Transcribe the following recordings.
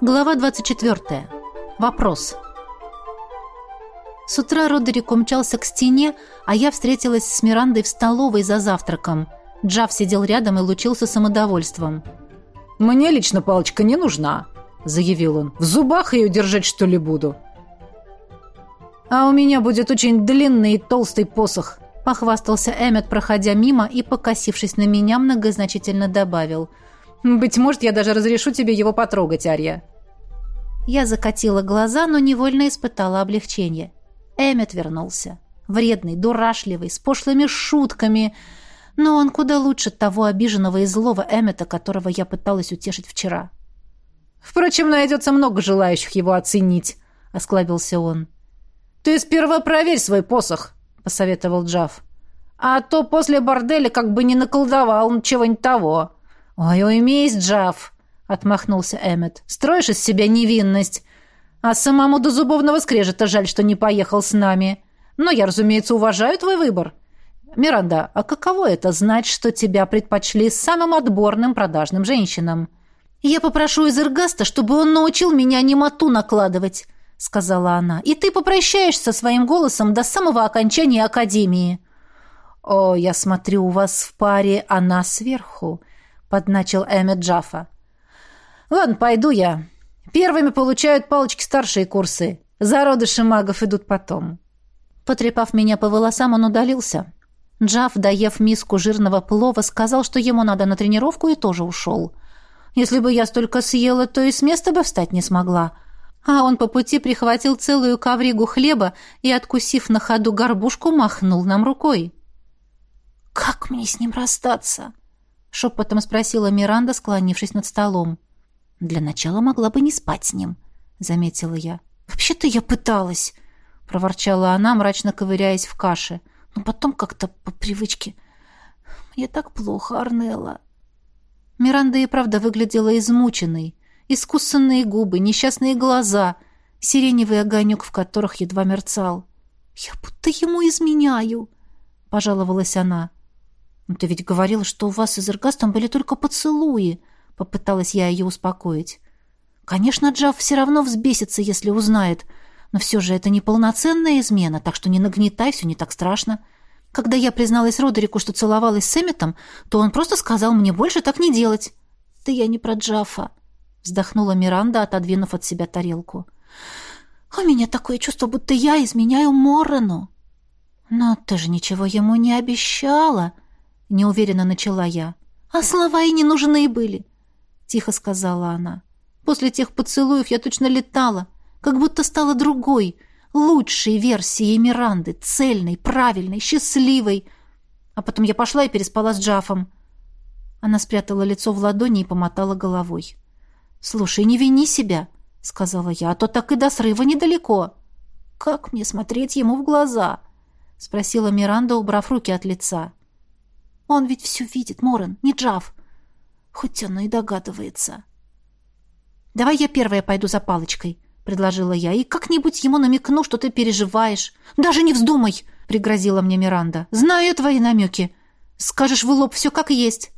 Глава 24. Вопрос. С утра Родерик умчался к стене, а я встретилась с Мирандой в столовой за завтраком. Джав сидел рядом и лучился самодовольством. «Мне лично палочка не нужна», — заявил он. «В зубах ее держать, что ли, буду?» «А у меня будет очень длинный и толстый посох», — похвастался Эммет, проходя мимо и, покосившись на меня, многозначительно добавил — быть может, я даже разрешу тебе его потрогать, Арья». Я закатила глаза, но невольно испытала облегчение. Эммет вернулся. Вредный, дурашливый, с пошлыми шутками. Но он куда лучше того обиженного и злого Эммета, которого я пыталась утешить вчера. «Впрочем, найдется много желающих его оценить», — осклабился он. «Ты сперва проверь свой посох», — посоветовал Джав. «А то после борделя как бы не наколдовал чего-нибудь того». «Ой, уймись, Джав!» — отмахнулся Эммет. «Строишь из себя невинность. А самому до зубовного скрежета жаль, что не поехал с нами. Но я, разумеется, уважаю твой выбор. Миранда, а каково это знать, что тебя предпочли самым отборным продажным женщинам?» «Я попрошу из Иргаста, чтобы он научил меня немоту накладывать», — сказала она. «И ты попрощаешься своим голосом до самого окончания академии». «О, я смотрю, у вас в паре она сверху», — подначил Эммет Джаффа. «Ладно, пойду я. Первыми получают палочки старшие курсы. Зародыши магов идут потом». Потрепав меня по волосам, он удалился. Джафф, доев миску жирного плова, сказал, что ему надо на тренировку, и тоже ушел. Если бы я столько съела, то и с места бы встать не смогла. А он по пути прихватил целую ковригу хлеба и, откусив на ходу горбушку, махнул нам рукой. «Как мне с ним расстаться?» — шепотом спросила Миранда, склонившись над столом. «Для начала могла бы не спать с ним», — заметила я. «Вообще-то я пыталась», — проворчала она, мрачно ковыряясь в каше. «Но потом как-то по привычке. Мне так плохо, Арнелла». Миранда и правда выглядела измученной. Искусанные губы, несчастные глаза, сиреневый огонек, в которых едва мерцал. «Я будто ему изменяю», — пожаловалась она. «Ну, «Ты ведь говорила, что у вас с Иргастом были только поцелуи», — попыталась я ее успокоить. «Конечно, Джав все равно взбесится, если узнает, но все же это не полноценная измена, так что не нагнетай, все не так страшно. Когда я призналась Родерику, что целовалась с Эмметом, то он просто сказал мне больше так не делать». «Да я не про Джафа», — вздохнула Миранда, отодвинув от себя тарелку. «У меня такое чувство, будто я изменяю Моррену». «Но ты же ничего ему не обещала», —— неуверенно начала я. «А слова и не нужны были», — тихо сказала она. «После тех поцелуев я точно летала, как будто стала другой, лучшей версией Миранды, цельной, правильной, счастливой. А потом я пошла и переспала с Джафом». Она спрятала лицо в ладони и помотала головой. «Слушай, не вини себя», — сказала я, — «а то так и до срыва недалеко». «Как мне смотреть ему в глаза?» — спросила Миранда, убрав руки от лица. Он ведь все видит, Морен, не Джав. Хоть оно и догадывается. «Давай я первая пойду за палочкой», — предложила я, «и как-нибудь ему намекну, что ты переживаешь. Даже не вздумай!» — пригрозила мне Миранда. «Знаю твои намеки. Скажешь в лоб все как есть».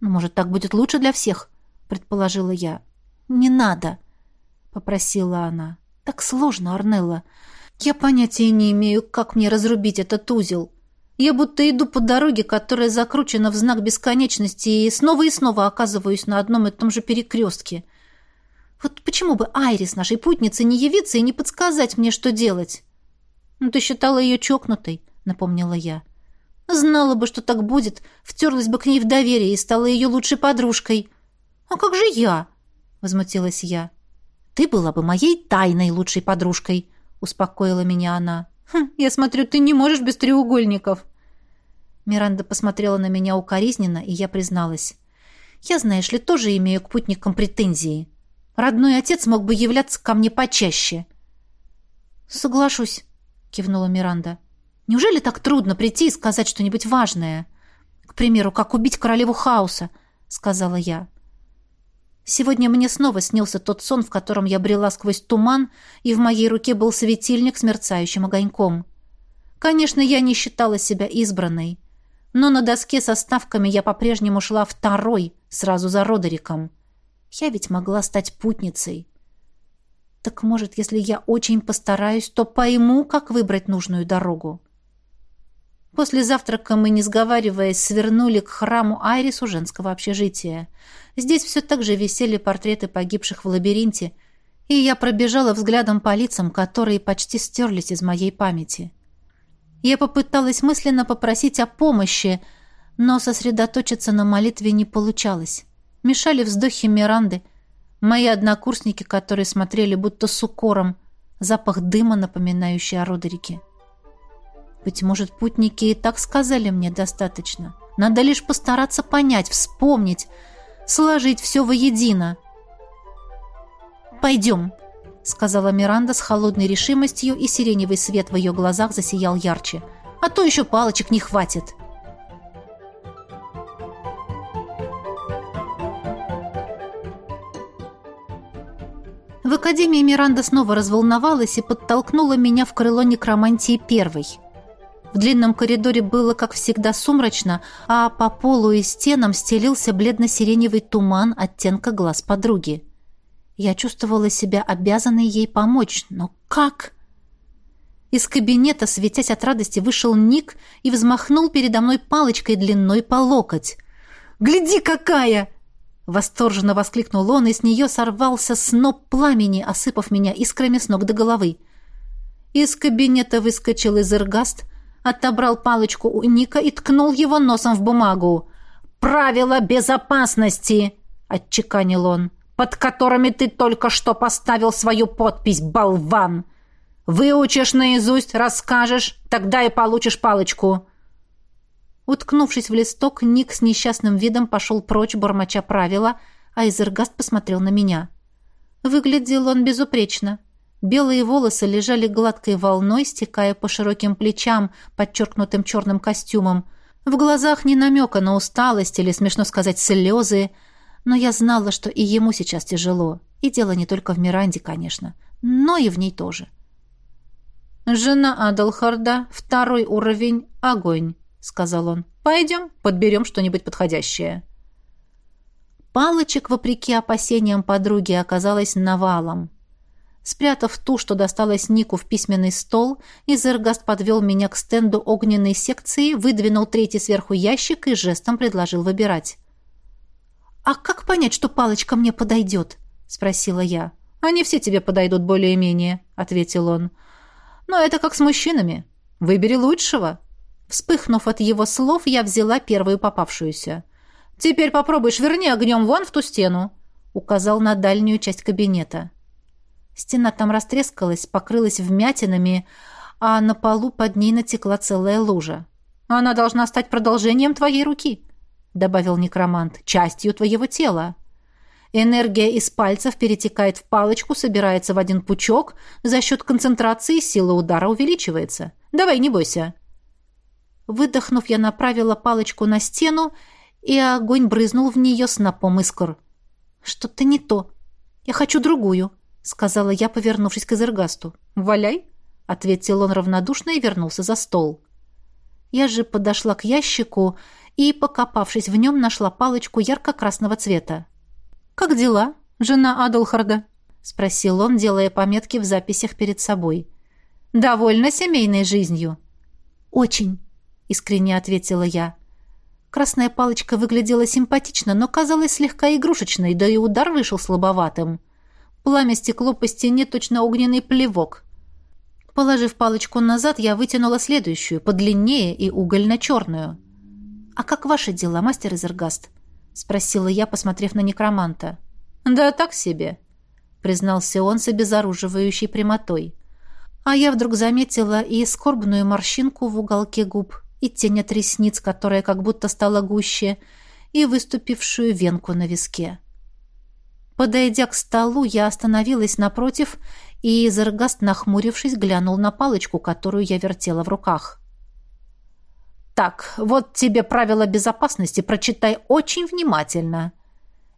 «Ну, может, так будет лучше для всех», — предположила я. «Не надо», — попросила она. «Так сложно, Арнелла. Я понятия не имею, как мне разрубить этот узел. Я будто иду по дороге, которая закручена в знак бесконечности, и снова и снова оказываюсь на одном и том же перекрестке. Вот почему бы Айрис, нашей путнице, не явиться и не подсказать мне, что делать? Ну, ты считала ее чокнутой, напомнила я. Знала бы, что так будет, втерлась бы к ней в доверие и стала ее лучшей подружкой. А как же я? Возмутилась я. Ты была бы моей тайной лучшей подружкой, успокоила меня она. «Хм, я смотрю, ты не можешь без треугольников». Миранда посмотрела на меня укоризненно, и я призналась. «Я, знаешь ли, тоже имею к путникам претензии. Родной отец мог бы являться ко мне почаще». «Соглашусь», — кивнула Миранда. «Неужели так трудно прийти и сказать что-нибудь важное? К примеру, как убить королеву хаоса», — сказала я. Сегодня мне снова снился тот сон, в котором я брела сквозь туман, и в моей руке был светильник с мерцающим огоньком. Конечно, я не считала себя избранной, но на доске со ставками я по-прежнему шла второй, сразу за Родериком. Я ведь могла стать путницей. Так может, если я очень постараюсь, то пойму, как выбрать нужную дорогу. После завтрака мы, не сговариваясь, свернули к храму Айрису женского общежития. Здесь все так же висели портреты погибших в лабиринте, и я пробежала взглядом по лицам, которые почти стерлись из моей памяти. Я попыталась мысленно попросить о помощи, но сосредоточиться на молитве не получалось. Мешали вздохи Миранды, мои однокурсники, которые смотрели будто с укором, запах дыма, напоминающий о Родерике. Быть может, путники и так сказали мне достаточно. Надо лишь постараться понять, вспомнить, сложить все воедино. «Пойдем», — сказала Миранда с холодной решимостью, и сиреневый свет в ее глазах засиял ярче. «А то еще палочек не хватит». В академии Миранда снова разволновалась и подтолкнула меня в крыло некромантии первой — в длинном коридоре было, как всегда, сумрачно, а по полу и стенам стелился бледно-сиреневый туман оттенка глаз подруги. Я чувствовала себя обязанной ей помочь, но как? Из кабинета, светясь от радости, вышел Ник и взмахнул передо мной палочкой длиной по локоть. «Гляди, какая!» Восторженно воскликнул он, и с нее сорвался сноп пламени, осыпав меня искрами с ног до головы. Из кабинета выскочил Изергаст, отобрал палочку у Ника и ткнул его носом в бумагу. «Правила безопасности!» — отчеканил он. «Под которыми ты только что поставил свою подпись, болван! Выучишь наизусть, расскажешь, тогда и получишь палочку!» Уткнувшись в листок, Ник с несчастным видом пошел прочь, бормоча правила, а Изергаст посмотрел на меня. Выглядел он безупречно. Белые волосы лежали гладкой волной, стекая по широким плечам, подчеркнутым черным костюмом. В глазах ни намека на усталость или, смешно сказать, слезы. Но я знала, что и ему сейчас тяжело. И дело не только в Миранде, конечно, но и в ней тоже. «Жена Адалхарда, второй уровень, огонь», — сказал он. «Пойдем, подберем что-нибудь подходящее». Палочек, вопреки опасениям подруги, оказалось навалом. Спрятав ту, что досталось Нику в письменный стол, Изергаст подвел меня к стенду огненной секции, выдвинул третий сверху ящик и жестом предложил выбирать. «А как понять, что палочка мне подойдет?» — спросила я. «Они все тебе подойдут более-менее», — ответил он. «Но это как с мужчинами. Выбери лучшего». Вспыхнув от его слов, я взяла первую попавшуюся. «Теперь попробуй швырни огнем вон в ту стену», — указал на дальнюю часть кабинета. Стена там растрескалась, покрылась вмятинами, а на полу под ней натекла целая лужа. «Она должна стать продолжением твоей руки», — добавил некромант, — «частью твоего тела». Энергия из пальцев перетекает в палочку, собирается в один пучок, за счет концентрации сила удара увеличивается. Давай, не бойся. Выдохнув, я направила палочку на стену, и огонь брызнул в нее снопом искр. «Что-то не то. Я хочу другую», сказала я, повернувшись к Эзергасту. «Валяй!» — ответил он равнодушно и вернулся за стол. Я же подошла к ящику и, покопавшись в нем, нашла палочку ярко-красного цвета. «Как дела, жена Адалхарда?» — спросил он, делая пометки в записях перед собой. «Довольна семейной жизнью?» «Очень», — искренне ответила я. Красная палочка выглядела симпатично, но казалась слегка игрушечной, да и удар вышел слабоватым. Пламя стекло по стене точно огненный плевок. Положив палочку назад, я вытянула следующую, подлиннее и угольно-черную. «А как ваши дела, мастер Изергаст?» — спросила я, посмотрев на некроманта. «Да так себе», — признался он с обезоруживающей прямотой. А я вдруг заметила и скорбную морщинку в уголке губ, и тень от ресниц, которая как будто стала гуще, и выступившую венку на виске. Подойдя к столу, я остановилась напротив, и Зергаст, нахмурившись, глянул на палочку, которую я вертела в руках. «Так, вот тебе правила безопасности, прочитай очень внимательно».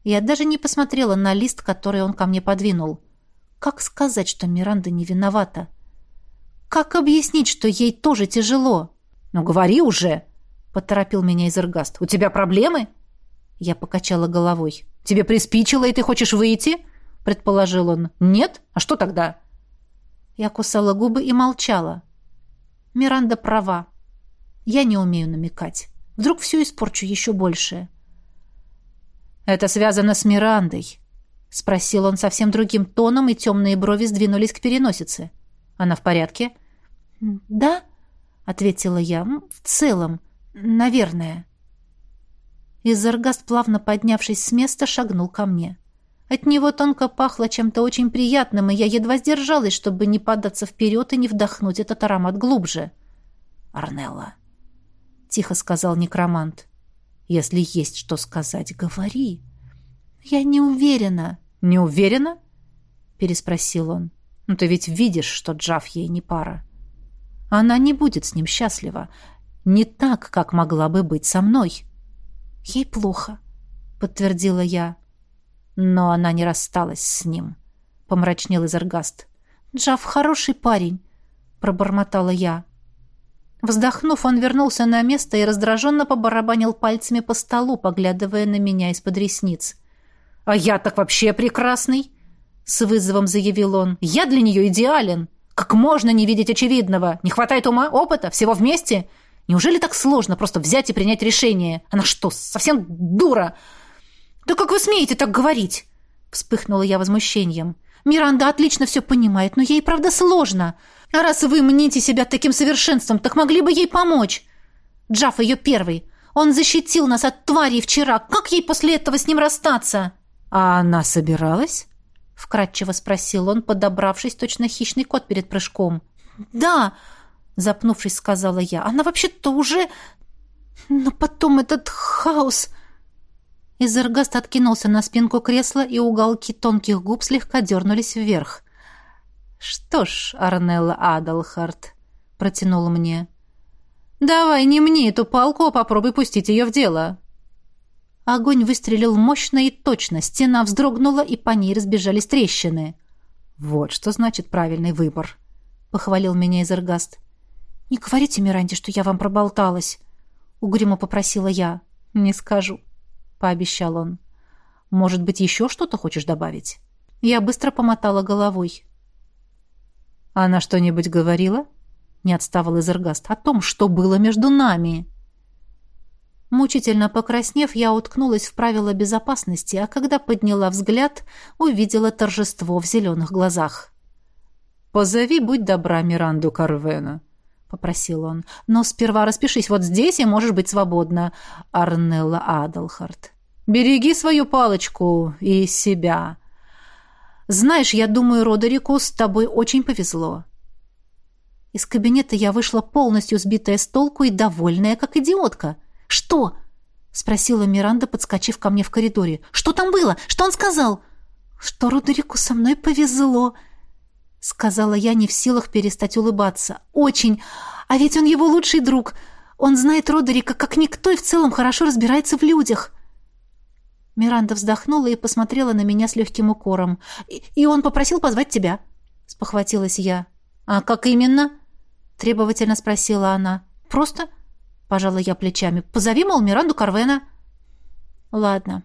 Я даже не посмотрела на лист, который он ко мне подвинул. Как сказать, что Миранда не виновата? Как объяснить, что ей тоже тяжело? «Ну, говори уже!» — поторопил меня Изергаст. «У тебя проблемы?» Я покачала головой. «Тебе приспичило, и ты хочешь выйти?» предположил он. «Нет? А что тогда?» Я кусала губы и молчала. Миранда права. Я не умею намекать. Вдруг все испорчу еще больше. «Это связано с Мирандой», — спросил он совсем другим тоном, и темные брови сдвинулись к переносице. «Она в порядке?» «Да», — ответила я, — «в целом, наверное». Изергаст, плавно поднявшись с места, шагнул ко мне. От него тонко пахло чем-то очень приятным, и я едва сдержалась, чтобы не податься вперед и не вдохнуть этот аромат глубже. «Арнелла», — тихо сказал некромант, — «если есть что сказать, говори». «Я не уверена». «Не уверена?» — переспросил он. «Ну ты ведь видишь, что Джав ей не пара. Она не будет с ним счастлива. Не так, как могла бы быть со мной». «Ей плохо», — подтвердила я. Но она не рассталась с ним, — помрачнел Изергаст. «Джав хороший парень», — пробормотала я. Вздохнув, он вернулся на место и раздраженно побарабанил пальцами по столу, поглядывая на меня из-под ресниц. «А я так вообще прекрасный!» — с вызовом заявил он. «Я для нее идеален! Как можно не видеть очевидного? Не хватает ума, опыта, всего вместе? Неужели так сложно просто взять и принять решение? Она что, совсем дура? «Да как вы смеете так говорить?» Вспыхнула я возмущением. «Миранда отлично все понимает, но ей, правда, сложно. А раз вы мните себя таким совершенством, так могли бы ей помочь. Джаф ее первый. Он защитил нас от тварей вчера. Как ей после этого с ним расстаться?» «А она собиралась?» Вкратчиво спросил он, подобравшись точно хищный кот перед прыжком. «Да!» Запнувшись, сказала я. «Она вообще-то уже...» «Но потом этот хаос...» Изергаст откинулся на спинку кресла, и уголки тонких губ слегка дернулись вверх. «Что ж, Арнелла Адалхарт», — протянул мне, — «давай не мне эту палку, а попробуй пустить ее в дело». Огонь выстрелил мощно и точно, стена вздрогнула, и по ней разбежались трещины. «Вот что значит правильный выбор», — похвалил меня Изергаст. «Не говорите Миранде, что я вам проболталась», — угрюмо попросила я. «Не скажу», — пообещал он. «Может быть, еще что-то хочешь добавить?» Я быстро помотала головой. «Она что-нибудь говорила?» — не отставал Изергаст. «О том, что было между нами». Мучительно покраснев, я уткнулась в правила безопасности, а когда подняла взгляд, увидела торжество в зеленых глазах. «Позови, будь добра, Миранду Карвена», — попросил он. «Но сперва распишись вот здесь, и можешь быть свободна, Арнелла Адалхарт. Береги свою палочку и себя. Знаешь, я думаю, Родерику, с тобой очень повезло». Из кабинета я вышла полностью сбитая с толку и довольная, как идиотка. «Что?» — спросила Миранда, подскочив ко мне в коридоре. «Что там было? Что он сказал?» «Что Родерику со мной повезло», сказала я, не в силах перестать улыбаться. Очень. А ведь он его лучший друг. Он знает Родерика как никто и в целом хорошо разбирается в людях. Миранда вздохнула и посмотрела на меня с легким укором. «И он попросил позвать тебя», — спохватилась я. «А как именно?» — требовательно спросила она. «Просто?» — пожала я плечами. «Позови, мол, Миранду Карвена». «Ладно».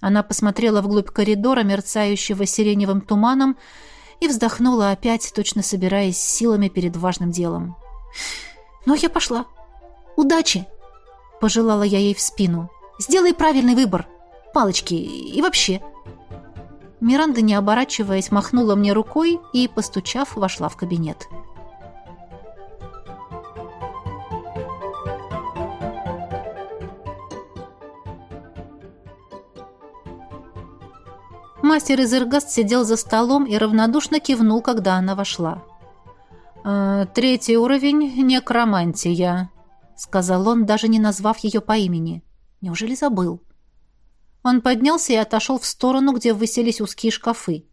Она посмотрела вглубь коридора, мерцающего сиреневым туманом, и вздохнула опять, точно собираясь силами перед важным делом. «Ну, я пошла. Удачи!» — пожелала я ей в спину. «Сделай правильный выбор. Палочки и вообще». Миранда, не оборачиваясь, махнула мне рукой и, постучав, вошла в кабинет. Мастер Изергаст сидел за столом и равнодушно кивнул, когда она вошла. «Э, «Третий уровень — некромантия», — сказал он, даже не назвав ее по имени. «Неужели забыл?» Он поднялся и отошел в сторону, где выселись узкие шкафы.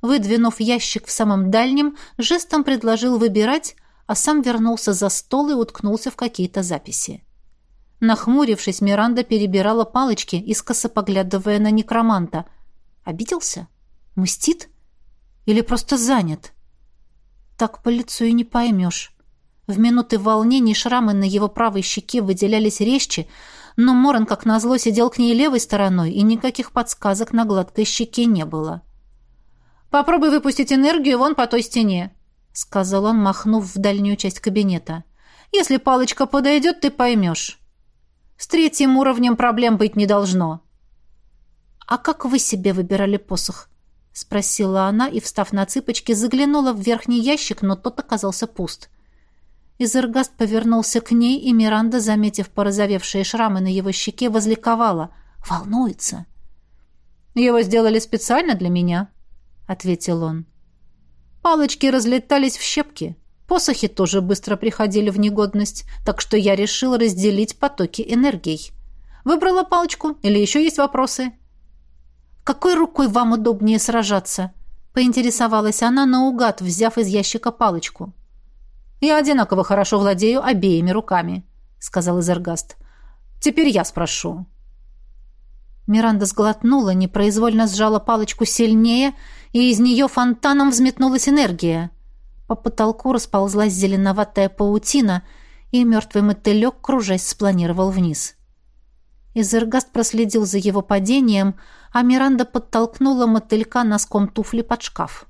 Выдвинув ящик в самом дальнем, жестом предложил выбирать, а сам вернулся за стол и уткнулся в какие-то записи. Нахмурившись, Миранда перебирала палочки, искоса поглядывая на некроманта — Обиделся? Мстит? Или просто занят? Так по лицу и не поймешь. В минуты волнений шрамы на его правой щеке выделялись резче, но Моран, как назло, сидел к ней левой стороной, и никаких подсказок на гладкой щеке не было. Попробуй выпустить энергию вон по той стене», — сказал он, махнув в дальнюю часть кабинета. «Если палочка подойдет, ты поймешь. С третьим уровнем проблем быть не должно». «А как вы себе выбирали посох?» — спросила она и, встав на цыпочки, заглянула в верхний ящик, но тот оказался пуст. Изергаст повернулся к ней, и Миранда, заметив порозовевшие шрамы на его щеке, возликовала. «Волнуется». «Его сделали специально для меня», — ответил он. Палочки разлетались в щепки. Посохи тоже быстро приходили в негодность, так что я решил разделить потоки энергий. Выбрала палочку или еще есть вопросы? «Какой рукой вам удобнее сражаться?» — поинтересовалась она наугад, взяв из ящика палочку. «Я одинаково хорошо владею обеими руками», — сказал Изергаст. «Теперь я спрошу». Миранда сглотнула, непроизвольно сжала палочку сильнее, и из нее фонтаном взметнулась энергия. По потолку расползлась зеленоватая паутина, и мертвый мотылек, кружась, спланировал вниз. Изергаст проследил за его падением, а Миранда подтолкнула мотылька носком туфли под шкаф.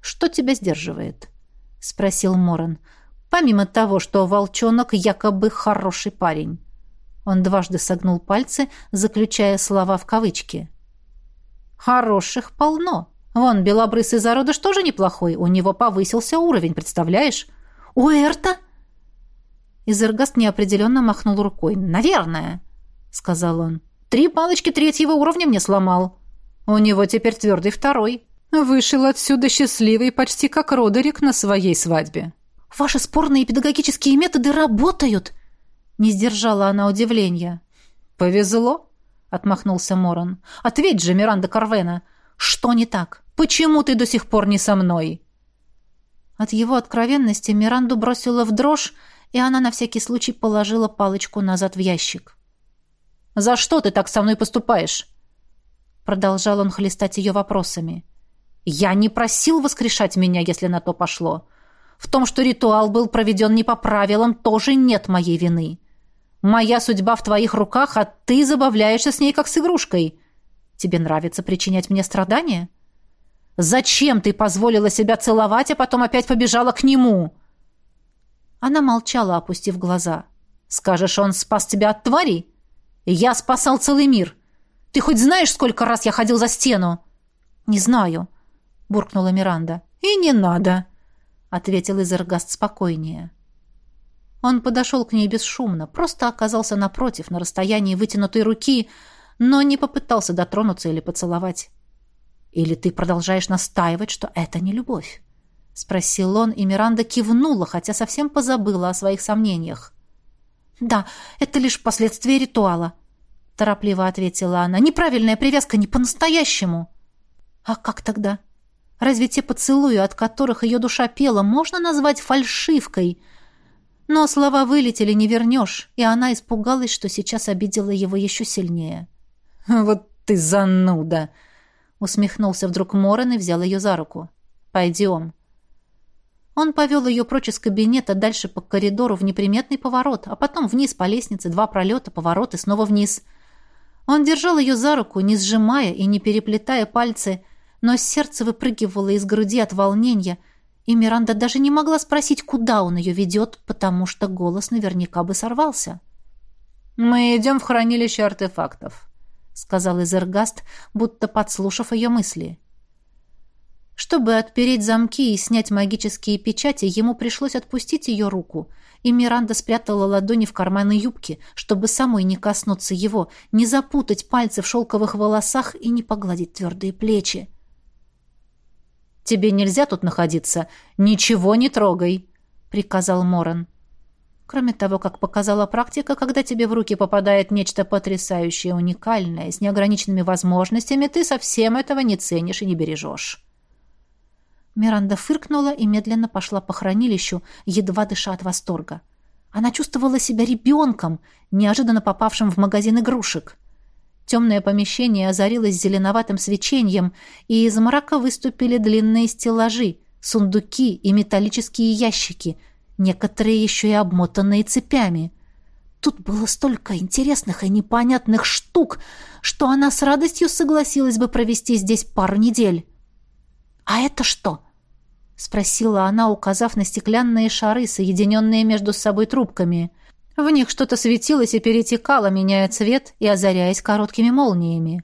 «Что тебя сдерживает?» — спросил Моран. «Помимо того, что волчонок якобы хороший парень». Он дважды согнул пальцы, заключая слова в кавычки. «Хороших полно. Вон, белобрысый зародыш тоже неплохой. У него повысился уровень, представляешь?» «У Эрта?» Изергаст неопределенно махнул рукой. «Наверное», — сказал он. «Три палочки третьего уровня мне сломал. У него теперь твердый второй». Вышел отсюда счастливый, почти как Родерик на своей свадьбе. «Ваши спорные педагогические методы работают!» Не сдержала она удивления. «Повезло?» — отмахнулся Моран. «Ответь же, Миранда Карвена, что не так? Почему ты до сих пор не со мной?» От его откровенности Миранду бросила в дрожь, и она на всякий случай положила палочку назад в ящик. «За что ты так со мной поступаешь?» Продолжал он хлестать ее вопросами. Я не просил воскрешать меня, если на то пошло. В том, что ритуал был проведен не по правилам, тоже нет моей вины. Моя судьба в твоих руках, а ты забавляешься с ней, как с игрушкой. Тебе нравится причинять мне страдания? Зачем ты позволила себя целовать, а потом опять побежала к нему?» Она молчала, опустив глаза. «Скажешь, он спас тебя от тварей? Я спасал целый мир. Ты хоть знаешь, сколько раз я ходил за стену?» «Не знаю», — буркнула Миранда. «И не надо», — ответил Изергаст спокойнее. Он подошел к ней бесшумно, просто оказался напротив, на расстоянии вытянутой руки, но не попытался дотронуться или поцеловать. «Или ты продолжаешь настаивать, что это не любовь?» — спросил он, и Миранда кивнула, хотя совсем позабыла о своих сомнениях. «Да, это лишь последствия ритуала», — торопливо ответила она. «Неправильная привязка не по-настоящему». «А как тогда?» Разве те поцелуи, от которых ее душа пела, можно назвать фальшивкой? Но слова вылетели, не вернешь, и она испугалась, что сейчас обидела его еще сильнее. «Вот ты зануда!» Усмехнулся вдруг Морен и взял ее за руку. «Пойдем». Он повел ее прочь из кабинета, дальше по коридору в неприметный поворот, а потом вниз по лестнице, два пролета, поворот и снова вниз. Он держал ее за руку, не сжимая и не переплетая пальцы, но сердце выпрыгивало из груди от волнения, и Миранда даже не могла спросить, куда он ее ведет, потому что голос наверняка бы сорвался. «Мы идем в хранилище артефактов», — сказал Изергаст, будто подслушав ее мысли. Чтобы отпереть замки и снять магические печати, ему пришлось отпустить ее руку, и Миранда спрятала ладони в карманы юбки, чтобы самой не коснуться его, не запутать пальцы в шелковых волосах и не погладить твердые плечи. Тебе нельзя тут находиться. Ничего не трогай», — приказал Моран. Кроме того, как показала практика, когда тебе в руки попадает нечто потрясающее, уникальное, с неограниченными возможностями, ты совсем этого не ценишь и не бережешь. Миранда фыркнула и медленно пошла по хранилищу, едва дыша от восторга. Она чувствовала себя ребенком, неожиданно попавшим в магазин игрушек. Темное помещение озарилось зеленоватым свечением, и из мрака выступили длинные стеллажи, сундуки и металлические ящики, некоторые еще и обмотанные цепями. Тут было столько интересных и непонятных штук, что она с радостью согласилась бы провести здесь пару недель. «А это что?» — спросила она, указав на стеклянные шары, соединенные между собой трубками. В них что-то светилось и перетекало, меняя цвет и озаряясь короткими молниями.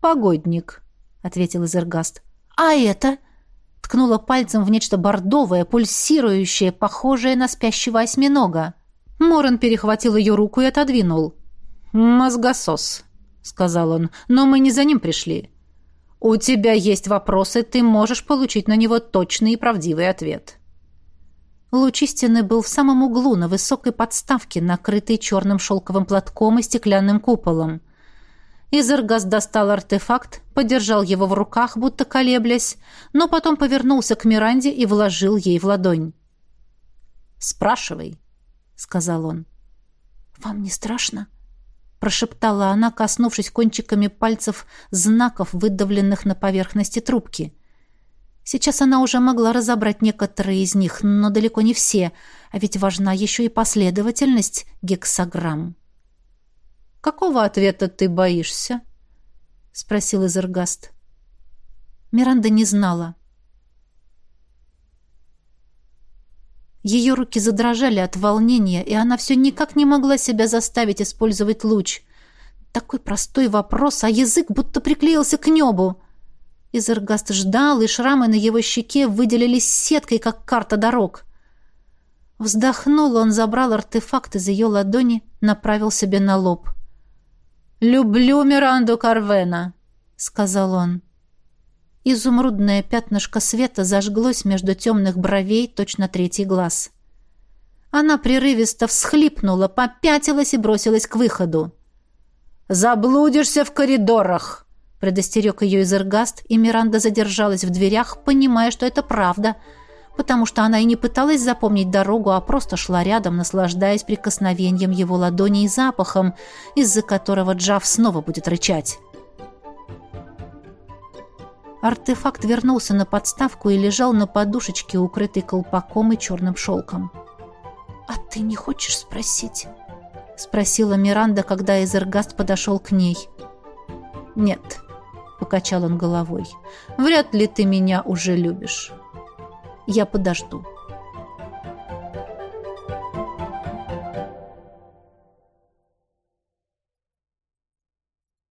«Погодник», — ответил Изергаст. «А это?» — ткнула пальцем в нечто бордовое, пульсирующее, похожее на спящего осьминога. Моран перехватил ее руку и отодвинул. «Мозгосос», — сказал он, — «но мы не за ним пришли. У тебя есть вопросы, ты можешь получить на него точный и правдивый ответ». Луч был в самом углу, на высокой подставке, накрытой черным шелковым платком и стеклянным куполом. Изергас достал артефакт, подержал его в руках, будто колеблясь, но потом повернулся к Миранде и вложил ей в ладонь. «Спрашивай», — сказал он. «Вам не страшно?» Прошептала она, коснувшись кончиками пальцев знаков, выдавленных на поверхности трубки. Сейчас она уже могла разобрать некоторые из них, но далеко не все, а ведь важна еще и последовательность гексограмм. «Какого ответа ты боишься?» — спросил Изергаст. Миранда не знала. Ее руки задрожали от волнения, и она все никак не могла себя заставить использовать луч. Такой простой вопрос, а язык будто приклеился к небу. Изергаст ждал, и шрамы на его щеке выделились сеткой, как карта дорог. Вздохнул, он забрал артефакт из ее ладони, направил себе на лоб. «Люблю Миранду Карвена», — сказал он. Изумрудное пятнышко света зажглось между темных бровей, точно третий глаз. Она прерывисто всхлипнула, попятилась и бросилась к выходу. «Заблудишься в коридорах!» — предостерег ее Изергаст, и Миранда задержалась в дверях, понимая, что это правда, потому что она и не пыталась запомнить дорогу, а просто шла рядом, наслаждаясь прикосновением его ладони и запахом, из-за которого Джав снова будет рычать. Артефакт вернулся на подставку и лежал на подушечке, укрытой колпаком и черным шелком. «А ты не хочешь спросить?» — спросила Миранда, когда Эзергаст подошел к ней. «Нет», — покачал он головой, — «вряд ли ты меня уже любишь. Я подожду».